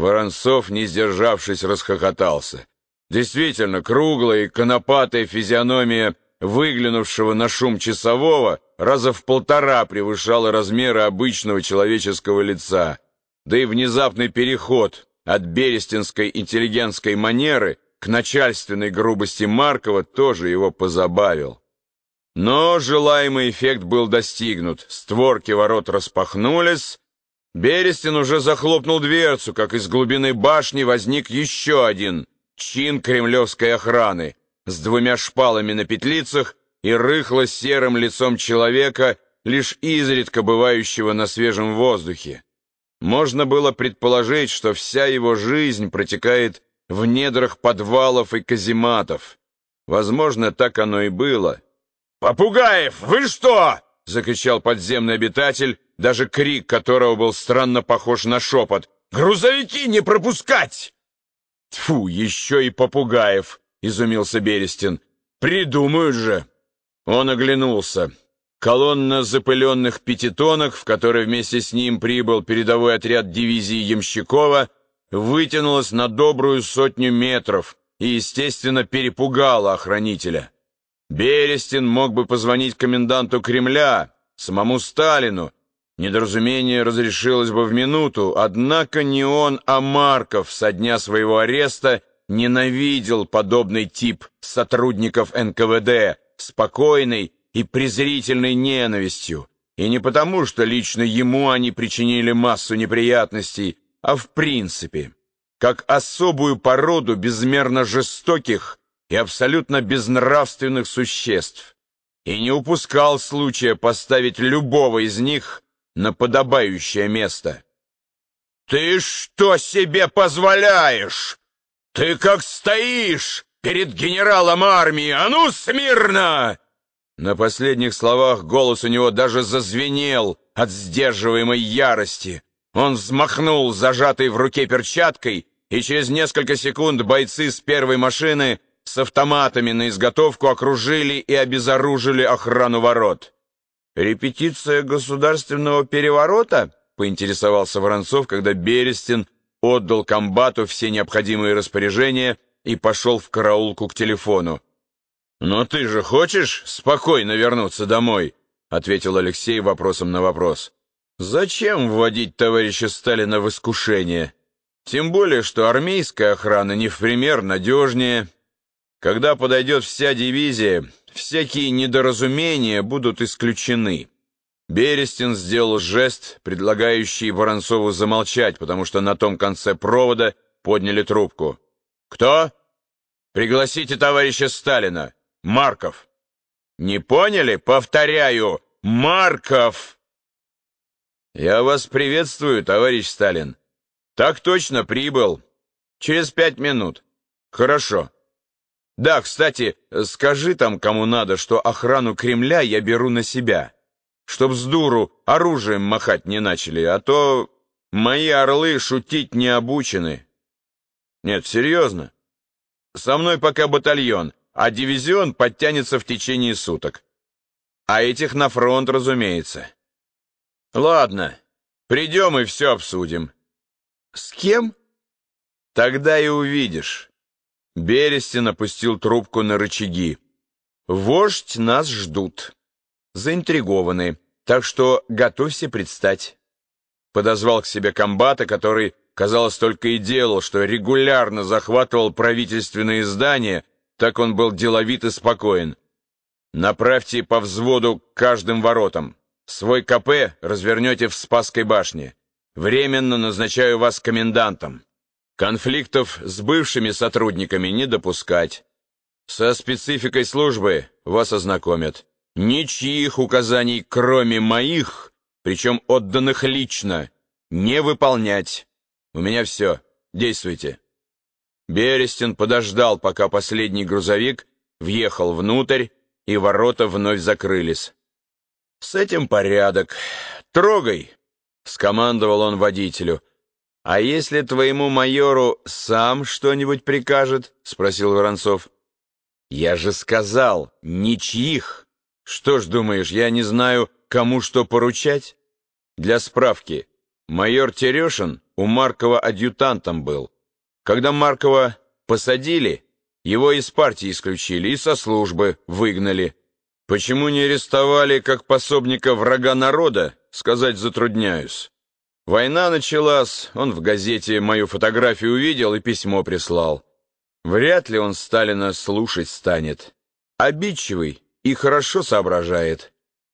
Воронцов, не сдержавшись, расхохотался. Действительно, круглая и конопатая физиономия выглянувшего на шум часового раза в полтора превышала размеры обычного человеческого лица. Да и внезапный переход от берестинской интеллигентской манеры к начальственной грубости Маркова тоже его позабавил. Но желаемый эффект был достигнут. Створки ворот распахнулись. Берестин уже захлопнул дверцу, как из глубины башни возник еще один чин кремлевской охраны с двумя шпалами на петлицах и рыхло-серым лицом человека, лишь изредка бывающего на свежем воздухе. Можно было предположить, что вся его жизнь протекает в недрах подвалов и казематов. Возможно, так оно и было. «Попугаев, вы что?» — закричал подземный обитатель, даже крик которого был странно похож на шепот. «Грузовики не пропускать!» «Тьфу, еще и Попугаев!» — изумился Берестин. «Придумают же!» Он оглянулся. Колонна запыленных пятитонок, в которой вместе с ним прибыл передовой отряд дивизии Ямщикова, вытянулась на добрую сотню метров и, естественно, перепугала охранителя. Берестин мог бы позвонить коменданту Кремля, самому Сталину. Недоразумение разрешилось бы в минуту, однако не он, а Марков со дня своего ареста ненавидел подобный тип сотрудников НКВД, спокойной и презрительной ненавистью. И не потому, что лично ему они причинили массу неприятностей, а в принципе, как особую породу безмерно жестоких и абсолютно безнравственных существ, и не упускал случая поставить любого из них на подобающее место. «Ты что себе позволяешь? Ты как стоишь перед генералом армии? А ну, смирно!» На последних словах голос у него даже зазвенел от сдерживаемой ярости. Он взмахнул зажатой в руке перчаткой, и через несколько секунд бойцы с первой машины с автоматами на изготовку окружили и обезоружили охрану ворот. «Репетиция государственного переворота?» — поинтересовался Воронцов, когда Берестин отдал комбату все необходимые распоряжения и пошел в караулку к телефону. «Но ты же хочешь спокойно вернуться домой?» — ответил Алексей вопросом на вопрос. «Зачем вводить товарища Сталина в искушение? Тем более, что армейская охрана не в пример надежнее. Когда подойдет вся дивизия, всякие недоразумения будут исключены». Берестин сделал жест, предлагающий Воронцову замолчать, потому что на том конце провода подняли трубку. «Кто?» «Пригласите товарища Сталина. Марков». «Не поняли? Повторяю, Марков!» «Я вас приветствую, товарищ Сталин». «Так точно, прибыл. Через пять минут». «Хорошо». «Да, кстати, скажи там, кому надо, что охрану Кремля я беру на себя, чтоб с дуру оружием махать не начали, а то мои орлы шутить не обучены». «Нет, серьезно. Со мной пока батальон, а дивизион подтянется в течение суток. А этих на фронт, разумеется». Ладно, придем и все обсудим. С кем? Тогда и увидишь. Берестин опустил трубку на рычаги. Вождь нас ждут. Заинтригованы, так что готовься предстать. Подозвал к себе комбата, который, казалось, только и делал, что регулярно захватывал правительственные здания, так он был деловит и спокоен. Направьте по взводу к каждым воротам. Свой КП развернете в Спасской башне. Временно назначаю вас комендантом. Конфликтов с бывшими сотрудниками не допускать. Со спецификой службы вас ознакомят. Ничьих указаний, кроме моих, причем отданных лично, не выполнять. У меня все. Действуйте. Берестин подождал, пока последний грузовик въехал внутрь, и ворота вновь закрылись. «С этим порядок. Трогай!» — скомандовал он водителю. «А если твоему майору сам что-нибудь прикажет?» — спросил Воронцов. «Я же сказал, ничьих. Что ж думаешь, я не знаю, кому что поручать?» Для справки, майор Терешин у Маркова адъютантом был. Когда Маркова посадили, его из партии исключили и со службы выгнали. Почему не арестовали как пособника врага народа, сказать затрудняюсь. Война началась, он в газете мою фотографию увидел и письмо прислал. Вряд ли он Сталина слушать станет. Обидчивый и хорошо соображает.